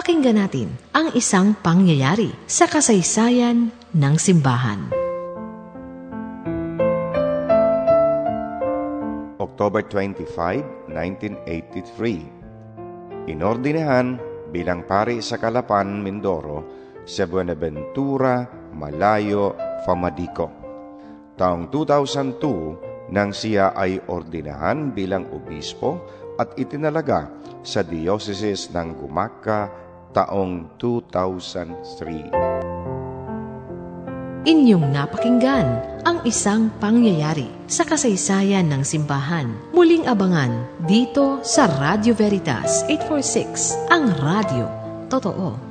Pakinggan natin ang isang pangyayari sa kasaysayan ng simbahan. October 25, 1983 Inordinahan bilang pari sa Kalapan, Mindoro, sa Buenaventura, Malayo, Famadico. Taong 2002, nang siya ay ordinahan bilang obispo at itinalaga sa Diocese ng Gumaka taong 2003. Inyong napakinggan ang isang pangyayari sa kasaysayan ng simbahan. Muling abangan dito sa Radio Veritas 846, ang radio. Totoo.